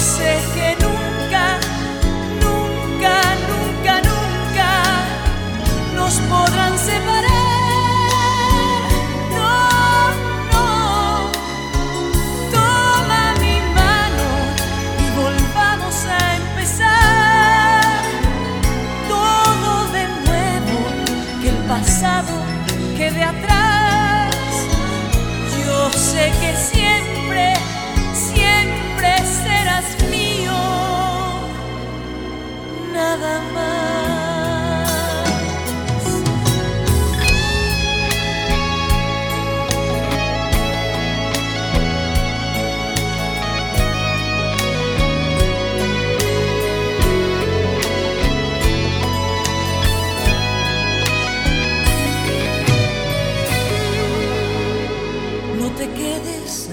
sé que nunca, nunca, nunca, nunca nos podrán separar. No, no. Toma mi mano y volvamos a empezar todo de nuevo, que el pasado quede atrás. Yo sé que siempre.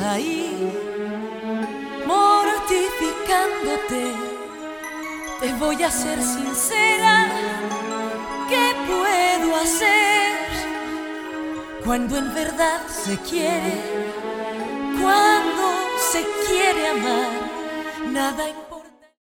Ahí, mortificándote. Te voy a ser sincera, ¿qué puedo hacer cuando en verdad se quiere? Cuando se quiere amar, nada